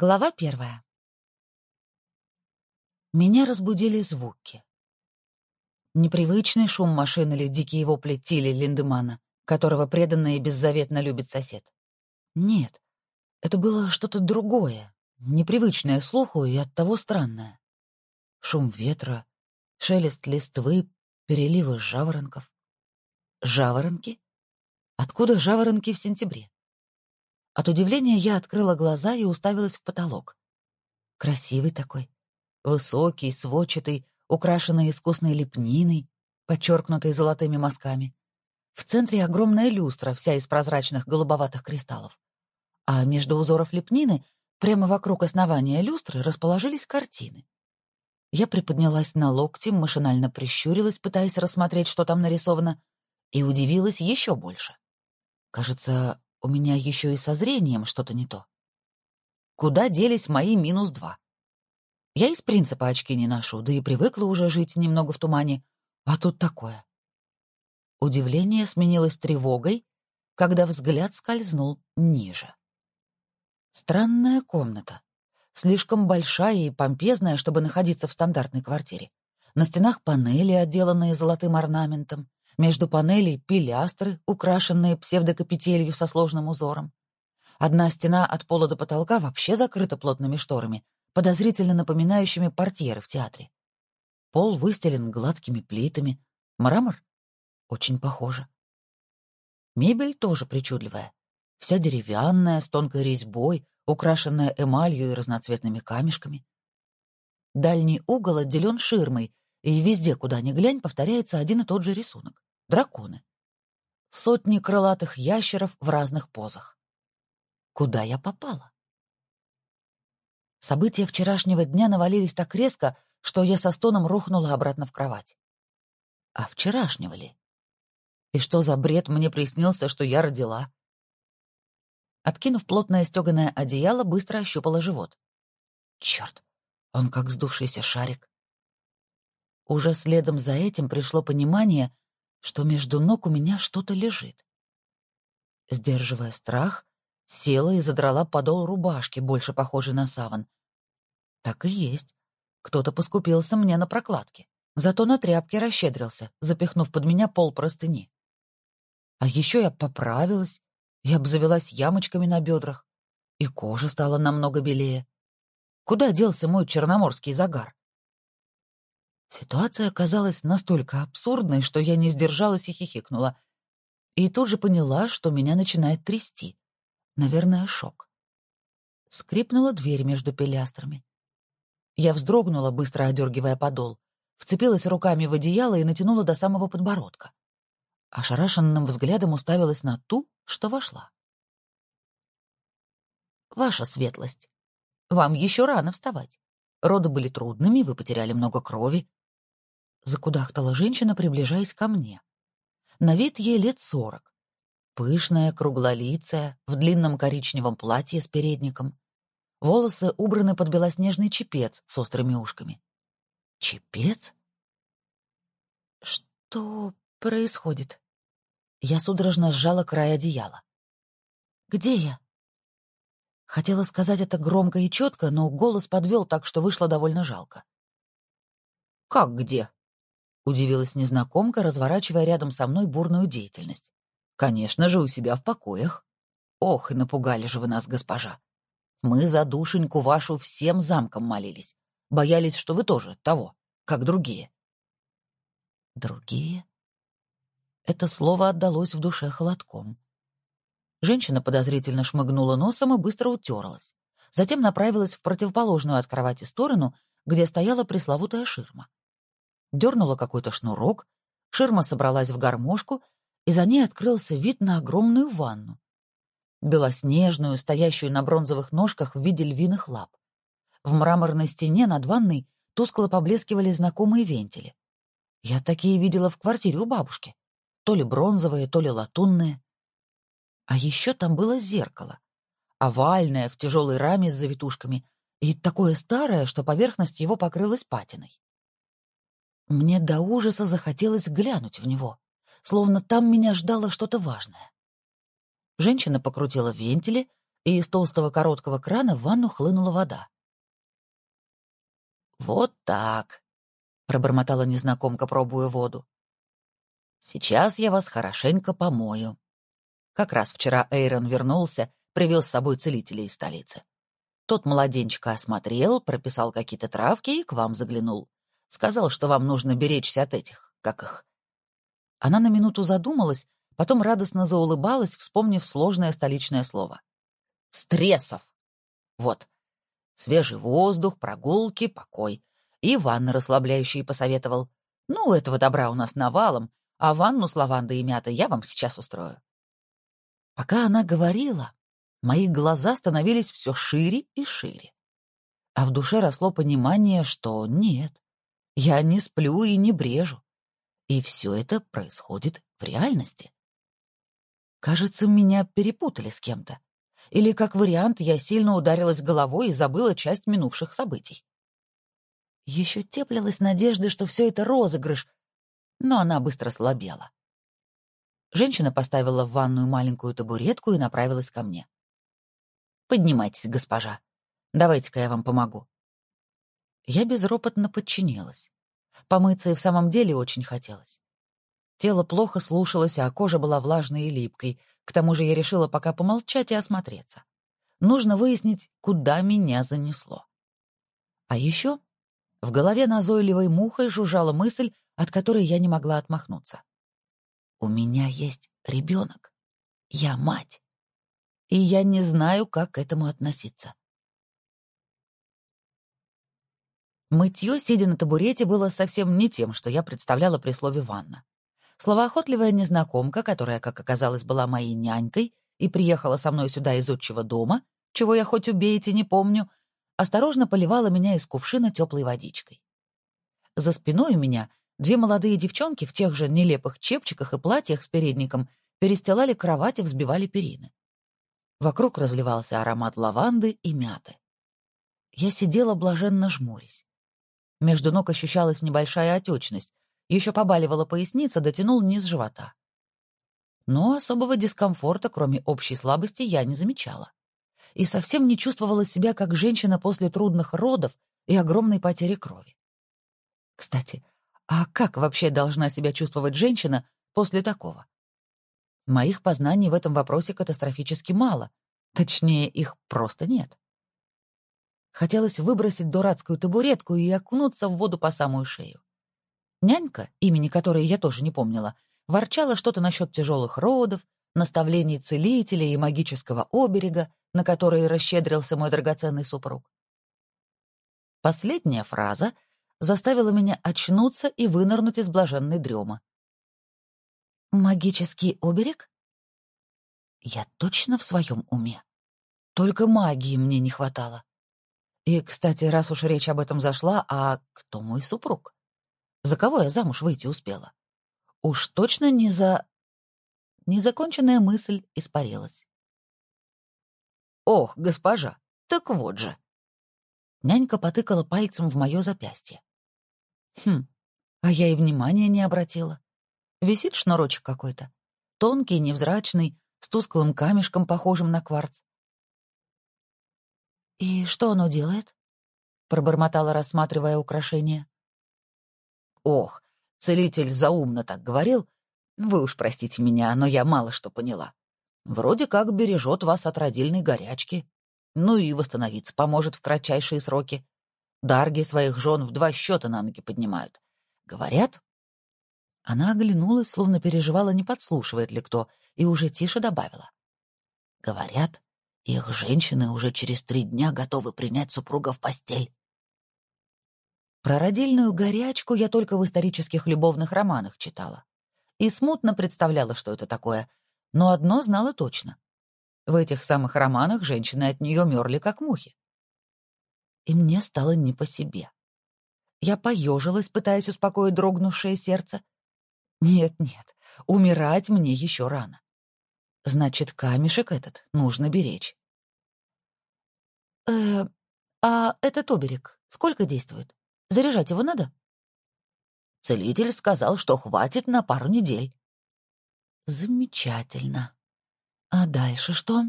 Глава первая. Меня разбудили звуки. Непривычный шум машин или дикие вопли Тили Линдемана, которого преданно и беззаветно любит сосед. Нет, это было что-то другое, непривычное слуху и оттого странное. Шум ветра, шелест листвы, переливы жаворонков. Жаворонки? Откуда жаворонки в сентябре? От удивления я открыла глаза и уставилась в потолок. Красивый такой. Высокий, сводчатый, украшенный искусной лепниной, подчеркнутой золотыми мазками. В центре огромная люстра, вся из прозрачных голубоватых кристаллов. А между узоров лепнины, прямо вокруг основания люстры, расположились картины. Я приподнялась на локти, машинально прищурилась, пытаясь рассмотреть, что там нарисовано, и удивилась еще больше. Кажется, у меня еще и со зрением что-то не то. Куда делись мои минус два? Я из принципа очки не ношу, да и привыкла уже жить немного в тумане. А тут такое. Удивление сменилось тревогой, когда взгляд скользнул ниже. Странная комната. Слишком большая и помпезная, чтобы находиться в стандартной квартире. На стенах панели, отделанные золотым орнаментом. Между панелей — пилястры, украшенные псевдокапителью со сложным узором. Одна стена от пола до потолка вообще закрыта плотными шторами, подозрительно напоминающими портьеры в театре. Пол выстелен гладкими плитами. Мрамор? Очень похоже. Мебель тоже причудливая. Вся деревянная, с тонкой резьбой, украшенная эмалью и разноцветными камешками. Дальний угол отделен ширмой, и везде, куда ни глянь, повторяется один и тот же рисунок драконы. Сотни крылатых ящеров в разных позах. Куда я попала? События вчерашнего дня навалились так резко, что я со стоном рухнула обратно в кровать. А вчерашнего ли? И что за бред мне приснился, что я родила? Откинув плотное стеганое одеяло, быстро ощупала живот. Черт, он как сдувшийся шарик. Уже следом за этим пришло понимание, что между ног у меня что-то лежит. Сдерживая страх, села и задрала подол рубашки, больше похожей на саван. Так и есть. Кто-то поскупился мне на прокладке. Зато на тряпке расщедрился, запихнув под меня пол простыни. А еще я поправилась и обзавелась ямочками на бедрах, и кожа стала намного белее. Куда делся мой черноморский загар? Ситуация оказалась настолько абсурдной, что я не сдержалась и хихикнула. И тут же поняла, что меня начинает трясти. Наверное, шок. Скрипнула дверь между пилястрами. Я вздрогнула, быстро одергивая подол, вцепилась руками в одеяло и натянула до самого подбородка. Ошарашенным взглядом уставилась на ту, что вошла. «Ваша светлость, вам еще рано вставать. Роды были трудными, вы потеряли много крови. Закудахтала женщина, приближаясь ко мне. На вид ей лет сорок. Пышная, круглолицая, в длинном коричневом платье с передником. Волосы убраны под белоснежный чепец с острыми ушками. Чепец? Что происходит? Я судорожно сжала край одеяла. Где я? Хотела сказать это громко и четко, но голос подвел так, что вышло довольно жалко. «Как где?» Удивилась незнакомка, разворачивая рядом со мной бурную деятельность. «Конечно же, у себя в покоях. Ох, и напугали же вы нас, госпожа. Мы за душеньку вашу всем замком молились. Боялись, что вы тоже того, как другие». «Другие?» Это слово отдалось в душе холодком. Женщина подозрительно шмыгнула носом и быстро утерлась. Затем направилась в противоположную от кровати сторону, где стояла пресловутая ширма дернула какой-то шнурок, ширма собралась в гармошку, и за ней открылся вид на огромную ванну. Белоснежную, стоящую на бронзовых ножках в виде львиных лап. В мраморной стене над ванной тускло поблескивали знакомые вентили. Я такие видела в квартире у бабушки. То ли бронзовые, то ли латунные. А еще там было зеркало. Овальное, в тяжелой раме с завитушками, и такое старое, что поверхность его покрылась патиной. Мне до ужаса захотелось глянуть в него, словно там меня ждало что-то важное. Женщина покрутила вентили, и из толстого короткого крана в ванну хлынула вода. «Вот так», — пробормотала незнакомка, пробуя воду. «Сейчас я вас хорошенько помою. Как раз вчера Эйрон вернулся, привез с собой целителей из столицы. Тот младенчика осмотрел, прописал какие-то травки и к вам заглянул. Сказал, что вам нужно беречься от этих, как их. Она на минуту задумалась, потом радостно заулыбалась, вспомнив сложное столичное слово. «Стрессов!» Вот. Свежий воздух, прогулки, покой. И ванны расслабляющие посоветовал. Ну, этого добра у нас навалом, а ванну с лавандой и мятой я вам сейчас устрою. Пока она говорила, мои глаза становились все шире и шире. А в душе росло понимание, что нет, я не сплю и не брежу. И все это происходит в реальности. Кажется, меня перепутали с кем-то. Или, как вариант, я сильно ударилась головой и забыла часть минувших событий. Еще теплилась надежда, что все это розыгрыш, но она быстро слабела. Женщина поставила в ванную маленькую табуретку и направилась ко мне. «Поднимайтесь, госпожа. Давайте-ка я вам помогу». Я безропотно подчинилась. Помыться и в самом деле очень хотелось. Тело плохо слушалось, а кожа была влажной и липкой. К тому же я решила пока помолчать и осмотреться. Нужно выяснить, куда меня занесло. А еще в голове назойливой мухой жужжала мысль, от которой я не могла отмахнуться. У меня есть ребенок. Я мать. И я не знаю, как к этому относиться. Мытье, сидя на табурете, было совсем не тем, что я представляла при слове «ванна». Словоохотливая незнакомка, которая, как оказалось, была моей нянькой и приехала со мной сюда из отчего дома, чего я хоть убейте не помню, осторожно поливала меня из кувшина теплой водичкой. За спиной у меня две молодые девчонки в тех же нелепых чепчиках и платьях с передником перестилали кровать и взбивали перины. Вокруг разливался аромат лаванды и мяты. Я сидела блаженно жмурясь. Между ног ощущалась небольшая отечность, еще побаливала поясница, дотянул низ живота. Но особого дискомфорта, кроме общей слабости, я не замечала. И совсем не чувствовала себя как женщина после трудных родов и огромной потери крови. Кстати, а как вообще должна себя чувствовать женщина после такого? Моих познаний в этом вопросе катастрофически мало, точнее, их просто нет. Хотелось выбросить дурацкую табуретку и окунуться в воду по самую шею. Нянька, имени которой я тоже не помнила, ворчала что-то насчет тяжелых родов, наставлений целителя и магического оберега, на которые расщедрился мой драгоценный супруг. Последняя фраза заставила меня очнуться и вынырнуть из блаженной дремы. «Магический оберег?» Я точно в своем уме. Только магии мне не хватало. И, кстати, раз уж речь об этом зашла, а кто мой супруг? За кого я замуж выйти успела? Уж точно не за... Незаконченная мысль испарилась. «Ох, госпожа, так вот же!» Нянька потыкала пальцем в мое запястье. «Хм, а я и внимания не обратила. Висит шнурочек какой-то, тонкий, невзрачный, с тусклым камешком, похожим на кварц. «И что оно делает?» — пробормотала, рассматривая украшение. «Ох, целитель заумно так говорил. Вы уж простите меня, но я мало что поняла. Вроде как бережет вас от родильной горячки. Ну и восстановиться поможет в кратчайшие сроки. Дарги своих жен в два счета на ноги поднимают. Говорят...» Она оглянулась, словно переживала, не подслушивает ли кто, и уже тише добавила. «Говорят, их женщины уже через три дня готовы принять супруга в постель. Про родильную горячку я только в исторических любовных романах читала. И смутно представляла, что это такое, но одно знала точно. В этих самых романах женщины от нее мерли, как мухи. И мне стало не по себе. Я поежилась, пытаясь успокоить дрогнувшее сердце. Нет-нет, умирать мне еще рано. Значит, камешек этот нужно беречь. Э, а этот оберег сколько действует? Заряжать его надо? Целитель сказал, что хватит на пару недель. Замечательно. А дальше что?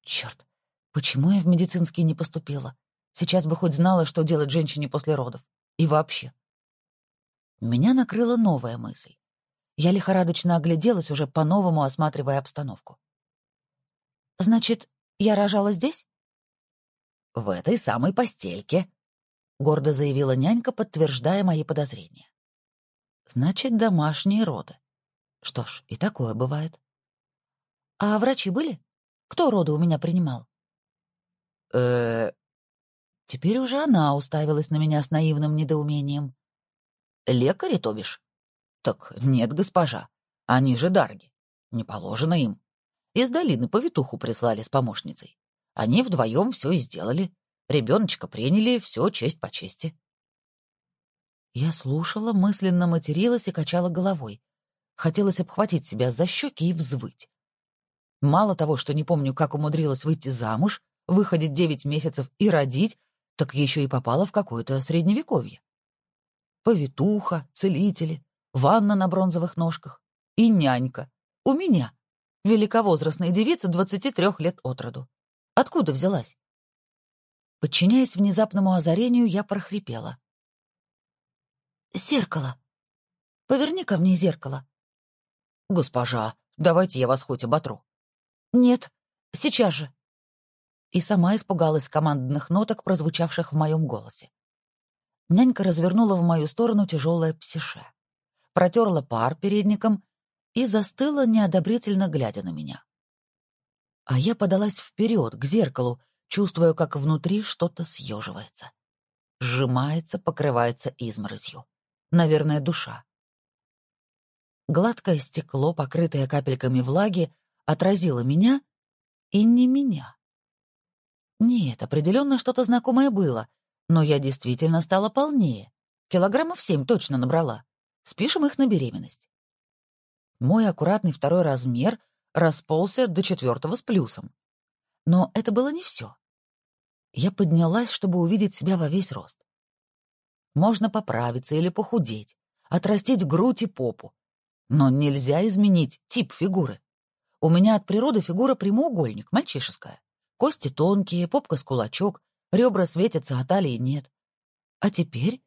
Черт, почему я в медицинский не поступила? Сейчас бы хоть знала, что делать женщине после родов. И вообще. Меня накрыла новая мысль. Я лихорадочно огляделась, уже по-новому осматривая обстановку. «Значит, я рожала здесь?» «В этой самой постельке», — гордо заявила нянька, подтверждая мои подозрения. «Значит, домашние роды. Что ж, и такое бывает». «А врачи были? Кто роды у меня принимал?» э Теперь уже она уставилась на меня с наивным недоумением. «Лекари, то бишь?» «Так нет, госпожа. Они же дарги. Не положено им. Из долины повитуху прислали с помощницей. Они вдвоем все и сделали. Ребеночка приняли, все честь по чести». Я слушала, мысленно материлась и качала головой. Хотелось обхватить себя за щеки и взвыть. Мало того, что не помню, как умудрилась выйти замуж, выходить девять месяцев и родить, так еще и попала в какое-то средневековье. Повитуха, целители, ванна на бронзовых ножках и нянька. У меня, великовозрастная девица 23 лет от роду. Откуда взялась? Подчиняясь внезапному озарению, я прохрипела. «Зеркало. Поверни ко мне зеркало». «Госпожа, давайте я вас хоть оботру». «Нет, сейчас же». И сама испугалась командных ноток, прозвучавших в моем голосе. Нянька развернула в мою сторону тяжелое псише, протерла пар передником и застыла, неодобрительно глядя на меня. А я подалась вперед, к зеркалу, чувствуя, как внутри что-то съеживается. Сжимается, покрывается изморозью. Наверное, душа. Гладкое стекло, покрытое капельками влаги, отразило меня и не меня. Нет, определенно что-то знакомое было, но я действительно стала полнее. Килограммов семь точно набрала. Спишем их на беременность. Мой аккуратный второй размер расползся до четвертого с плюсом. Но это было не все. Я поднялась, чтобы увидеть себя во весь рост. Можно поправиться или похудеть, отрастить грудь и попу. Но нельзя изменить тип фигуры. У меня от природы фигура прямоугольник, мальчишеская. Кости тонкие, попка с кулачок, Ребра светятся, а талии нет. А теперь?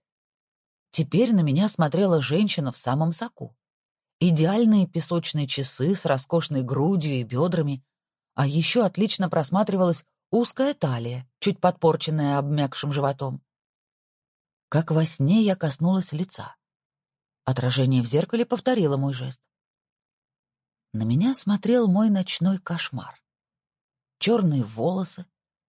Теперь на меня смотрела женщина в самом соку. Идеальные песочные часы с роскошной грудью и бедрами, а еще отлично просматривалась узкая талия, чуть подпорченная обмякшим животом. Как во сне я коснулась лица. Отражение в зеркале повторило мой жест. На меня смотрел мой ночной кошмар. Черные волосы,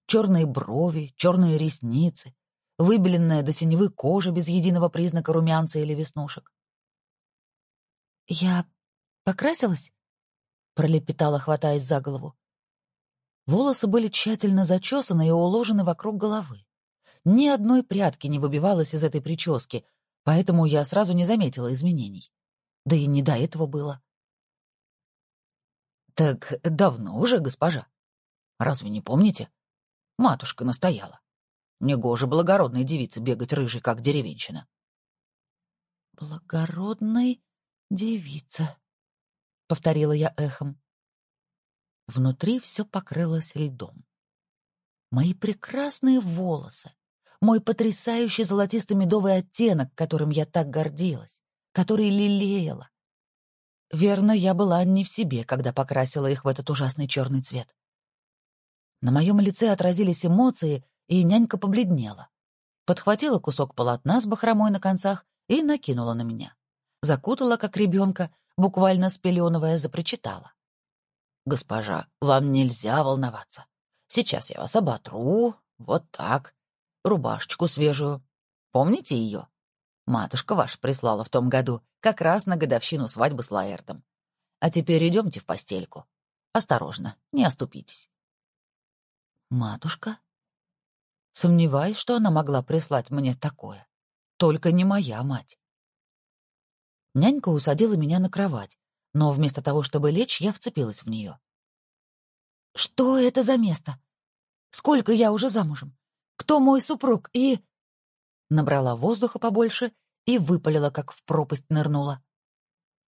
черные брови, черные ресницы, выбеленная до синевы кожа без единого признака румянца или веснушек. «Я покрасилась?» — пролепетала, хватаясь за голову. Волосы были тщательно зачесаны и уложены вокруг головы. Ни одной прядки не выбивалось из этой прически, поэтому я сразу не заметила изменений. Да и не до этого было. «Так давно уже, госпожа. Разве не помните?» Матушка настояла. Негоже благородной девице бегать рыжей, как деревенщина. «Благородной девица», — повторила я эхом. Внутри все покрылось льдом. Мои прекрасные волосы, мой потрясающий золотисто-медовый оттенок, которым я так гордилась, который лелеяла. Верно, я была не в себе, когда покрасила их в этот ужасный черный цвет. На моем лице отразились эмоции, и нянька побледнела. Подхватила кусок полотна с бахромой на концах и накинула на меня. Закутала, как ребенка, буквально спеленывая, запричитала. «Госпожа, вам нельзя волноваться. Сейчас я вас оботру, вот так. Рубашечку свежую. Помните ее? Матушка ваша прислала в том году, как раз на годовщину свадьбы с Лаэртом. А теперь идемте в постельку. Осторожно, не оступитесь». Матушка? Сомневаюсь, что она могла прислать мне такое. Только не моя мать. Нянька усадила меня на кровать, но вместо того, чтобы лечь, я вцепилась в нее. «Что это за место? Сколько я уже замужем? Кто мой супруг и...» Набрала воздуха побольше и выпалила, как в пропасть нырнула.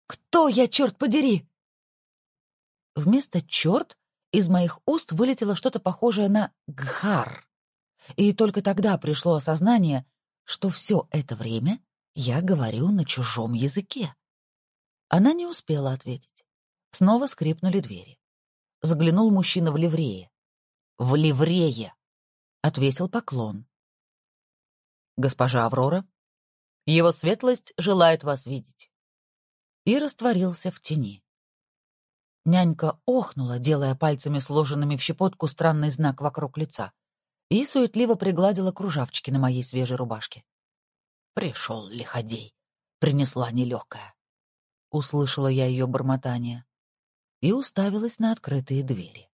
«Кто я, черт подери?» Вместо «черт» из моих уст вылетело что-то похожее на «гхар». И только тогда пришло осознание, что все это время я говорю на чужом языке. Она не успела ответить. Снова скрипнули двери. Заглянул мужчина в ливрее. «В ливрее!» — отвесил поклон. «Госпожа Аврора, его светлость желает вас видеть». И растворился в тени. Нянька охнула, делая пальцами сложенными в щепотку странный знак вокруг лица, и суетливо пригладила кружавчики на моей свежей рубашке. «Пришел лиходей», — принесла нелегкая. Услышала я ее бормотание и уставилась на открытые двери.